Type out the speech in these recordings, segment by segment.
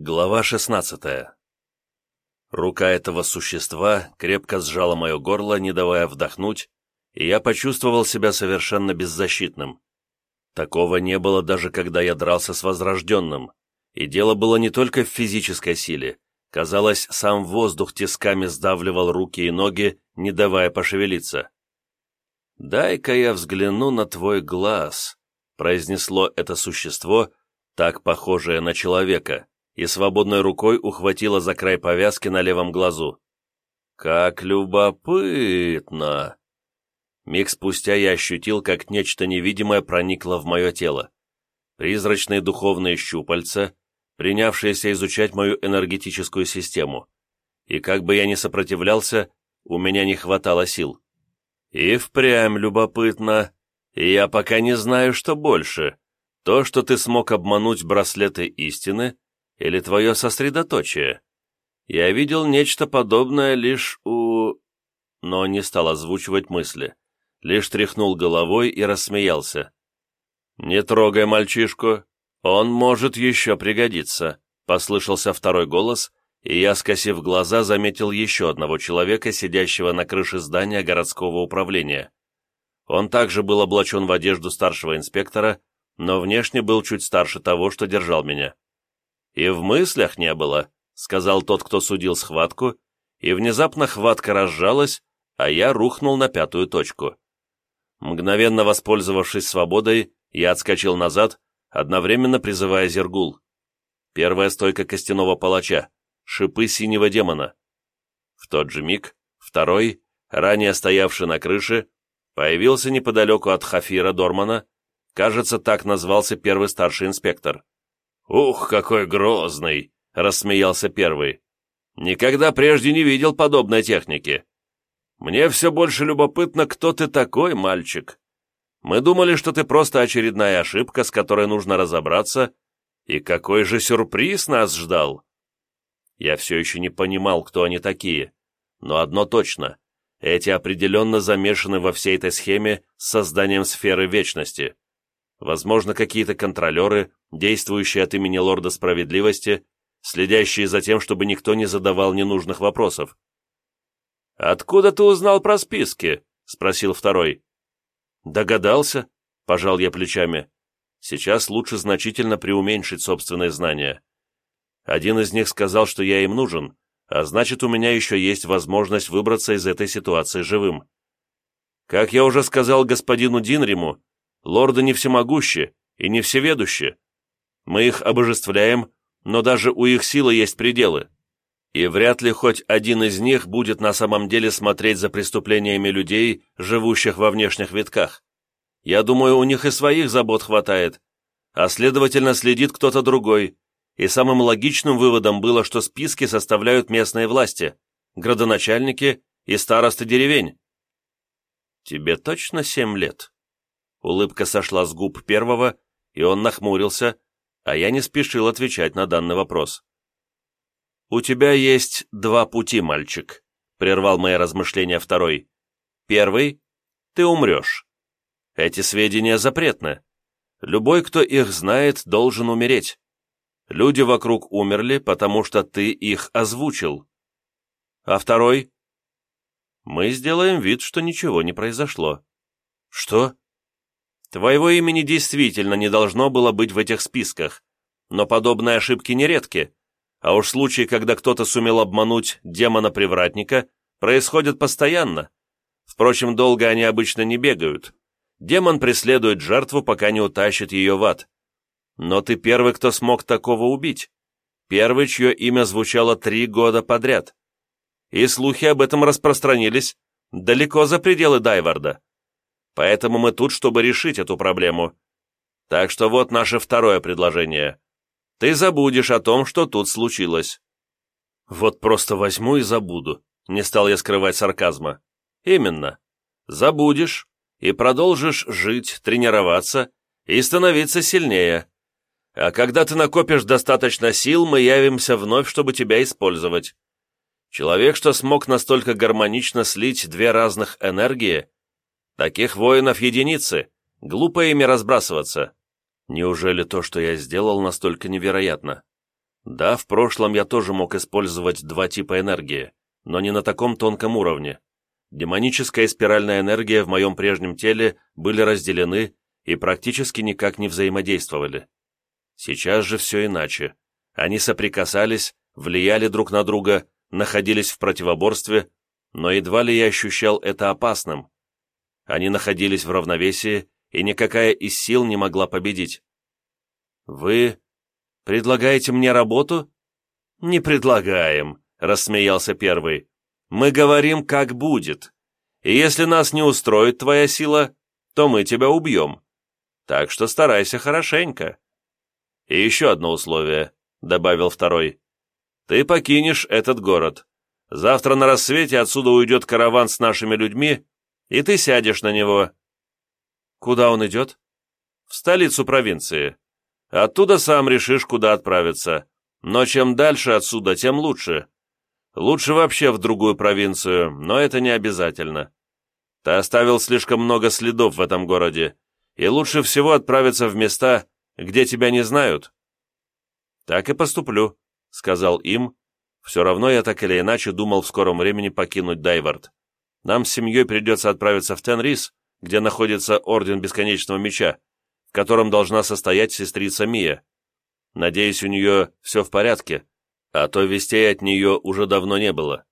Глава 16 Рука этого существа крепко сжала мое горло, не давая вдохнуть, и я почувствовал себя совершенно беззащитным. Такого не было даже когда я дрался с Возрожденным, и дело было не только в физической силе. Казалось, сам воздух тисками сдавливал руки и ноги, не давая пошевелиться. «Дай-ка я взгляну на твой глаз», — произнесло это существо, так похожее на человека и свободной рукой ухватила за край повязки на левом глазу. «Как любопытно!» Миг спустя я ощутил, как нечто невидимое проникло в мое тело. Призрачные духовные щупальца, принявшиеся изучать мою энергетическую систему. И как бы я ни сопротивлялся, у меня не хватало сил. И впрямь любопытно. Я пока не знаю, что больше. То, что ты смог обмануть браслеты истины, или твое сосредоточие? Я видел нечто подобное лишь у...» Но не стал озвучивать мысли. Лишь тряхнул головой и рассмеялся. «Не трогай мальчишку, он может еще пригодиться», — послышался второй голос, и я, скосив глаза, заметил еще одного человека, сидящего на крыше здания городского управления. Он также был облачен в одежду старшего инспектора, но внешне был чуть старше того, что держал меня. «И в мыслях не было», — сказал тот, кто судил схватку, и внезапно хватка разжалась, а я рухнул на пятую точку. Мгновенно воспользовавшись свободой, я отскочил назад, одновременно призывая Зергул. Первая стойка костяного палача, шипы синего демона. В тот же миг второй, ранее стоявший на крыше, появился неподалеку от Хафира Дормана, кажется, так назвался первый старший инспектор. «Ух, какой грозный!» — рассмеялся первый. «Никогда прежде не видел подобной техники. Мне все больше любопытно, кто ты такой, мальчик. Мы думали, что ты просто очередная ошибка, с которой нужно разобраться, и какой же сюрприз нас ждал!» Я все еще не понимал, кто они такие, но одно точно — эти определенно замешаны во всей этой схеме с созданием сферы вечности. Возможно, какие-то контролеры, действующие от имени Лорда Справедливости, следящие за тем, чтобы никто не задавал ненужных вопросов. «Откуда ты узнал про списки?» — спросил второй. «Догадался», — пожал я плечами. «Сейчас лучше значительно преуменьшить собственные знания. Один из них сказал, что я им нужен, а значит, у меня еще есть возможность выбраться из этой ситуации живым. Как я уже сказал господину Динриму, Лорды не всемогущи и не всеведущи. Мы их обожествляем, но даже у их силы есть пределы. И вряд ли хоть один из них будет на самом деле смотреть за преступлениями людей, живущих во внешних витках. Я думаю, у них и своих забот хватает, а следовательно следит кто-то другой, и самым логичным выводом было, что списки составляют местные власти, градоначальники и старосты деревень. «Тебе точно семь лет?» Улыбка сошла с губ первого, и он нахмурился, а я не спешил отвечать на данный вопрос. «У тебя есть два пути, мальчик», — прервал мои размышления второй. «Первый — ты умрешь. Эти сведения запретны. Любой, кто их знает, должен умереть. Люди вокруг умерли, потому что ты их озвучил. А второй? Мы сделаем вид, что ничего не произошло. Что? Твоего имени действительно не должно было быть в этих списках, но подобные ошибки нередки, а уж случаи, когда кто-то сумел обмануть демона-привратника, происходят постоянно. Впрочем, долго они обычно не бегают. Демон преследует жертву, пока не утащит ее в ад. Но ты первый, кто смог такого убить. Первый, чье имя звучало три года подряд. И слухи об этом распространились далеко за пределы Дайварда. Поэтому мы тут, чтобы решить эту проблему. Так что вот наше второе предложение. Ты забудешь о том, что тут случилось». «Вот просто возьму и забуду», — не стал я скрывать сарказма. «Именно. Забудешь и продолжишь жить, тренироваться и становиться сильнее. А когда ты накопишь достаточно сил, мы явимся вновь, чтобы тебя использовать. Человек, что смог настолько гармонично слить две разных энергии, Таких воинов единицы. Глупо ими разбрасываться. Неужели то, что я сделал, настолько невероятно? Да, в прошлом я тоже мог использовать два типа энергии, но не на таком тонком уровне. Демоническая и спиральная энергия в моем прежнем теле были разделены и практически никак не взаимодействовали. Сейчас же все иначе. Они соприкасались, влияли друг на друга, находились в противоборстве, но едва ли я ощущал это опасным. Они находились в равновесии, и никакая из сил не могла победить. «Вы предлагаете мне работу?» «Не предлагаем», — рассмеялся первый. «Мы говорим, как будет. И если нас не устроит твоя сила, то мы тебя убьем. Так что старайся хорошенько». «И еще одно условие», — добавил второй. «Ты покинешь этот город. Завтра на рассвете отсюда уйдет караван с нашими людьми, и ты сядешь на него». «Куда он идет?» «В столицу провинции. Оттуда сам решишь, куда отправиться. Но чем дальше отсюда, тем лучше. Лучше вообще в другую провинцию, но это не обязательно. Ты оставил слишком много следов в этом городе, и лучше всего отправиться в места, где тебя не знают». «Так и поступлю», — сказал им. «Все равно я так или иначе думал в скором времени покинуть Дайвард. Нам с семьей придется отправиться в Тенрис, где находится Орден Бесконечного Меча, в котором должна состоять сестрица Мия. Надеюсь, у нее все в порядке, а то вестей от нее уже давно не было.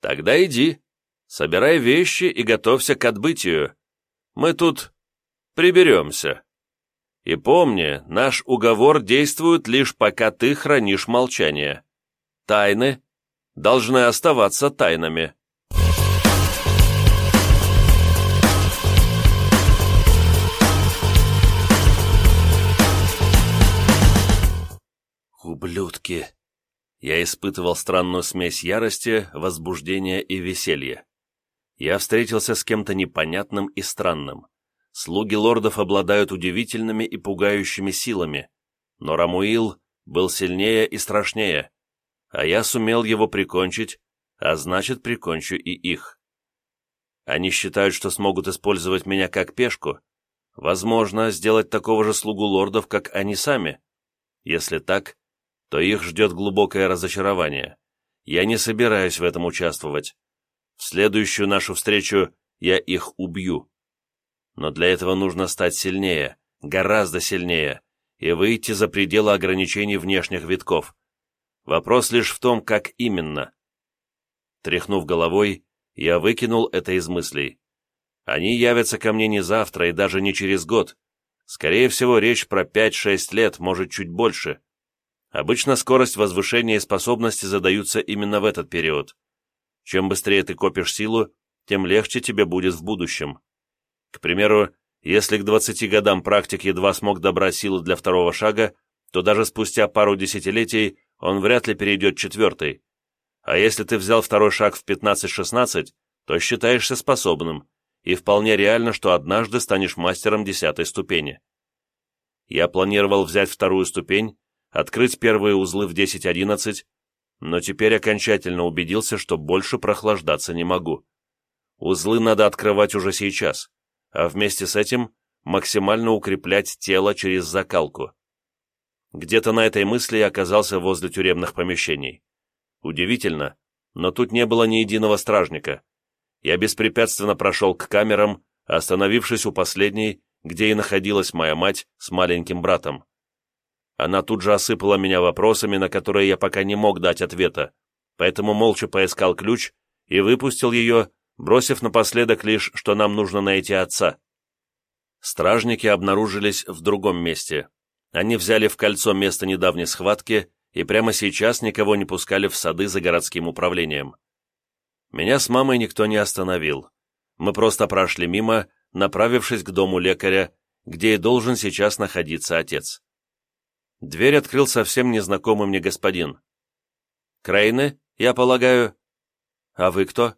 Тогда иди, собирай вещи и готовься к отбытию. Мы тут приберемся. И помни, наш уговор действует лишь пока ты хранишь молчание. Тайны должны оставаться тайнами. Ублюдки! Я испытывал странную смесь ярости, возбуждения и веселья. Я встретился с кем-то непонятным и странным. Слуги лордов обладают удивительными и пугающими силами, но Рамуил был сильнее и страшнее, а я сумел его прикончить, а значит, прикончу и их. Они считают, что смогут использовать меня как пешку. Возможно, сделать такого же слугу лордов, как они сами. Если так, то их ждет глубокое разочарование. Я не собираюсь в этом участвовать. В следующую нашу встречу я их убью. Но для этого нужно стать сильнее, гораздо сильнее, и выйти за пределы ограничений внешних витков. Вопрос лишь в том, как именно. Тряхнув головой, я выкинул это из мыслей. Они явятся ко мне не завтра и даже не через год. Скорее всего, речь про 5-6 лет, может, чуть больше. Обычно скорость возвышения и способности задаются именно в этот период. Чем быстрее ты копишь силу, тем легче тебе будет в будущем. К примеру, если к 20 годам практик едва смог добрать силу для второго шага, то даже спустя пару десятилетий он вряд ли перейдет четвертый. А если ты взял второй шаг в 15-16, то считаешься способным, и вполне реально, что однажды станешь мастером десятой ступени. Я планировал взять вторую ступень, открыть первые узлы в 10-11, но теперь окончательно убедился, что больше прохлаждаться не могу. Узлы надо открывать уже сейчас, а вместе с этим максимально укреплять тело через закалку. Где-то на этой мысли я оказался возле тюремных помещений. Удивительно, но тут не было ни единого стражника. Я беспрепятственно прошел к камерам, остановившись у последней, где и находилась моя мать с маленьким братом. Она тут же осыпала меня вопросами, на которые я пока не мог дать ответа, поэтому молча поискал ключ и выпустил ее, бросив напоследок лишь, что нам нужно найти отца. Стражники обнаружились в другом месте. Они взяли в кольцо место недавней схватки и прямо сейчас никого не пускали в сады за городским управлением. Меня с мамой никто не остановил. Мы просто прошли мимо, направившись к дому лекаря, где и должен сейчас находиться отец. Дверь открыл совсем незнакомый мне господин. «Крейны, я полагаю...» «А вы кто?»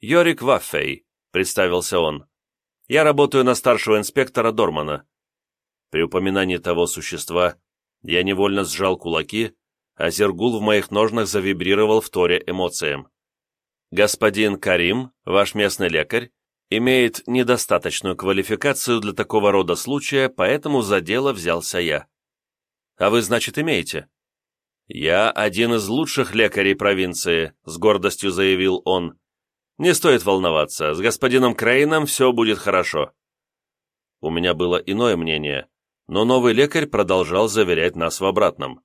«Йорик Ваффей», — представился он. «Я работаю на старшего инспектора Дормана». При упоминании того существа я невольно сжал кулаки, а зергул в моих ножнах завибрировал в торе эмоциям. «Господин Карим, ваш местный лекарь, имеет недостаточную квалификацию для такого рода случая, поэтому за дело взялся я». А вы, значит, имеете?» «Я один из лучших лекарей провинции», — с гордостью заявил он. «Не стоит волноваться, с господином Крейном все будет хорошо». У меня было иное мнение, но новый лекарь продолжал заверять нас в обратном.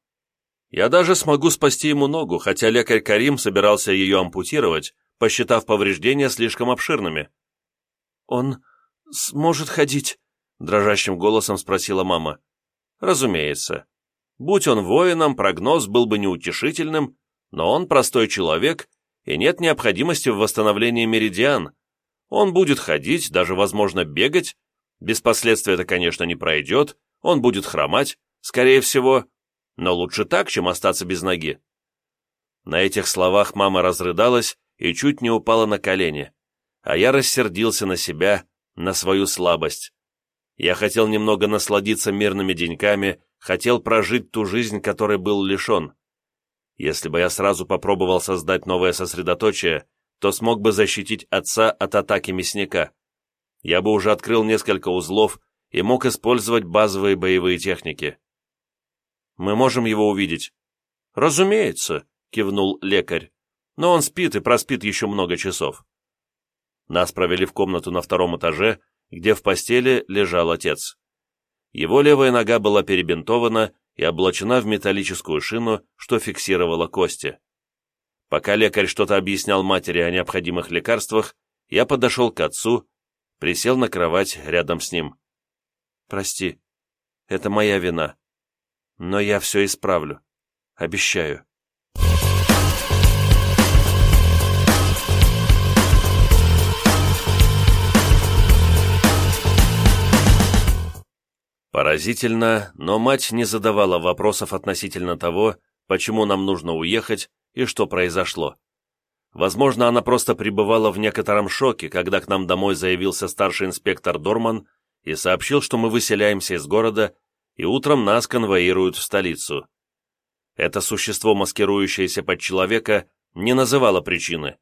Я даже смогу спасти ему ногу, хотя лекарь Карим собирался ее ампутировать, посчитав повреждения слишком обширными. «Он сможет ходить?» — дрожащим голосом спросила мама. «Разумеется. Будь он воином, прогноз был бы неутешительным, но он простой человек, и нет необходимости в восстановлении меридиан. Он будет ходить, даже, возможно, бегать. Без последствий это, конечно, не пройдет, он будет хромать, скорее всего, но лучше так, чем остаться без ноги». На этих словах мама разрыдалась и чуть не упала на колени, а я рассердился на себя, на свою слабость. Я хотел немного насладиться мирными деньками, хотел прожить ту жизнь, которой был лишен. Если бы я сразу попробовал создать новое сосредоточие, то смог бы защитить отца от атаки мясника. Я бы уже открыл несколько узлов и мог использовать базовые боевые техники. Мы можем его увидеть?» «Разумеется», — кивнул лекарь. «Но он спит и проспит еще много часов». Нас провели в комнату на втором этаже, где в постели лежал отец. Его левая нога была перебинтована и облачена в металлическую шину, что фиксировало кости. Пока лекарь что-то объяснял матери о необходимых лекарствах, я подошел к отцу, присел на кровать рядом с ним. «Прости, это моя вина. Но я все исправлю. Обещаю. Поразительно, но мать не задавала вопросов относительно того, почему нам нужно уехать и что произошло. Возможно, она просто пребывала в некотором шоке, когда к нам домой заявился старший инспектор Дорман и сообщил, что мы выселяемся из города и утром нас конвоируют в столицу. Это существо, маскирующееся под человека, не называло причины,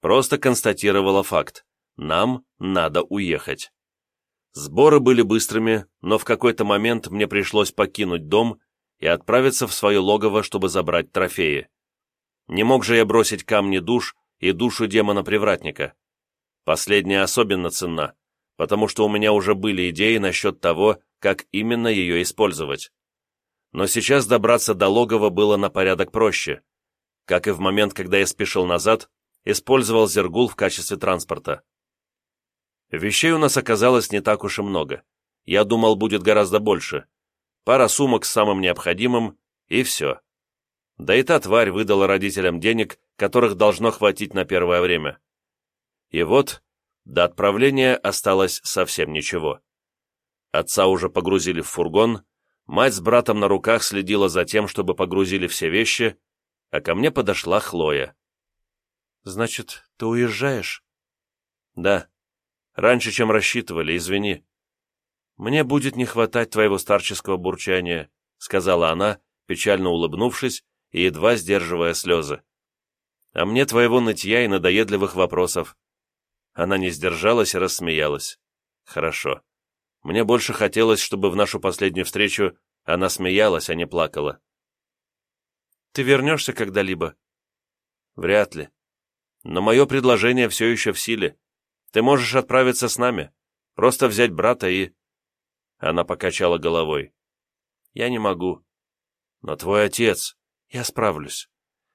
просто констатировало факт. Нам надо уехать. Сборы были быстрыми, но в какой-то момент мне пришлось покинуть дом и отправиться в свое логово, чтобы забрать трофеи. Не мог же я бросить камни душ и душу демона-привратника. Последняя особенно ценна, потому что у меня уже были идеи насчет того, как именно ее использовать. Но сейчас добраться до логова было на порядок проще. Как и в момент, когда я спешил назад, использовал Зергул в качестве транспорта. Вещей у нас оказалось не так уж и много. Я думал, будет гораздо больше. Пара сумок с самым необходимым, и все. Да и та тварь выдала родителям денег, которых должно хватить на первое время. И вот, до отправления осталось совсем ничего. Отца уже погрузили в фургон, мать с братом на руках следила за тем, чтобы погрузили все вещи, а ко мне подошла Хлоя. «Значит, ты уезжаешь?» «Да. Раньше, чем рассчитывали, извини». «Мне будет не хватать твоего старческого бурчания», — сказала она, печально улыбнувшись и едва сдерживая слезы. «А мне твоего нытья и надоедливых вопросов». Она не сдержалась и рассмеялась. «Хорошо. Мне больше хотелось, чтобы в нашу последнюю встречу она смеялась, а не плакала. «Ты вернешься когда-либо?» «Вряд ли. Но мое предложение все еще в силе. Ты можешь отправиться с нами. Просто взять брата и...» Она покачала головой. «Я не могу. Но твой отец... Я справлюсь.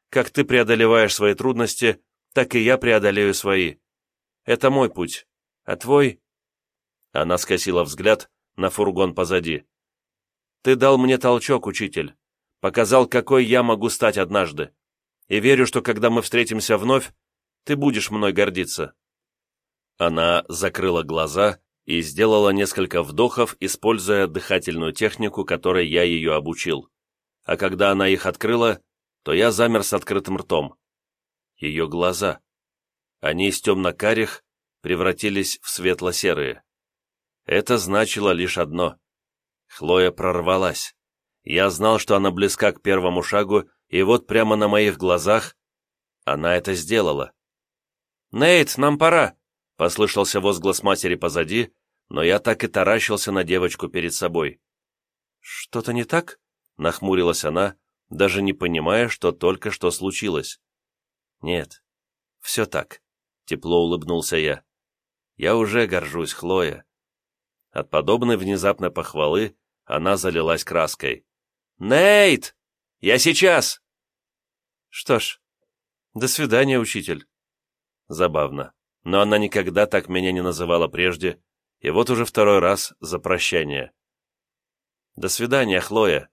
Как ты преодолеваешь свои трудности, так и я преодолею свои. Это мой путь. А твой она скосила взгляд на фургон позади. «Ты дал мне толчок, учитель. Показал, какой я могу стать однажды. И верю, что когда мы встретимся вновь, ты будешь мной гордиться». Она закрыла глаза и сделала несколько вдохов, используя дыхательную технику, которой я ее обучил. А когда она их открыла, то я замер с открытым ртом. Ее глаза. Они из темно-карих превратились в светло-серые. Это значило лишь одно. Хлоя прорвалась. Я знал, что она близка к первому шагу, и вот прямо на моих глазах она это сделала. «Нейт, нам пора!» — послышался возглас матери позади, но я так и таращился на девочку перед собой. «Что-то не так?» — нахмурилась она, даже не понимая, что только что случилось. «Нет, все так», — тепло улыбнулся я. «Я уже горжусь, Хлоя». От подобной внезапной похвалы она залилась краской. «Нейт! Я сейчас!» «Что ж, до свидания, учитель». Забавно, но она никогда так меня не называла прежде, и вот уже второй раз за прощание. «До свидания, Хлоя.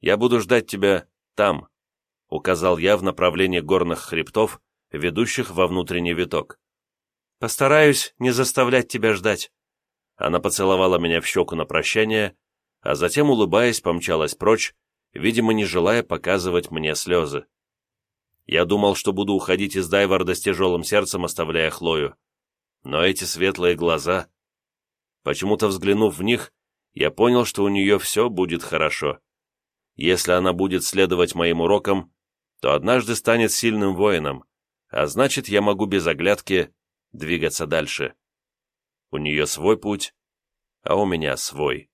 Я буду ждать тебя там», — указал я в направлении горных хребтов, ведущих во внутренний виток. «Постараюсь не заставлять тебя ждать». Она поцеловала меня в щеку на прощание, а затем, улыбаясь, помчалась прочь, видимо, не желая показывать мне слезы. Я думал, что буду уходить из Дайварда с тяжелым сердцем, оставляя Хлою. Но эти светлые глаза... Почему-то взглянув в них, я понял, что у нее все будет хорошо. Если она будет следовать моим урокам, то однажды станет сильным воином, а значит, я могу без оглядки двигаться дальше. У нее свой путь, а у меня свой.